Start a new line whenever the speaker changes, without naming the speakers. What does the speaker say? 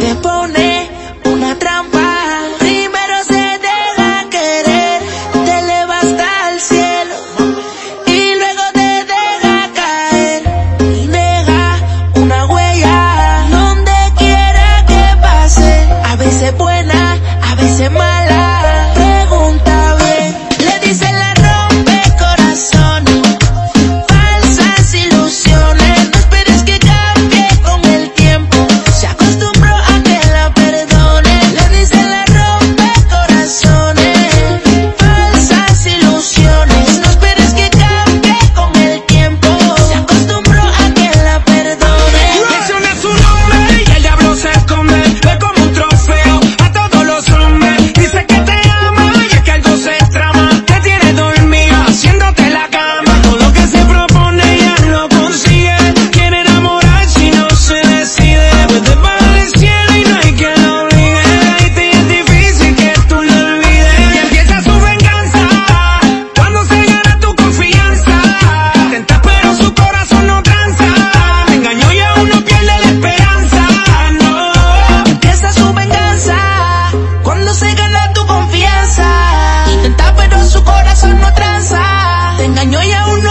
Te pone una trampa, primero se deja querer, te eleva hasta el cielo y luego te deja caer y deja una huella donde quiera que pase. A veces
puede se mal engañó y aún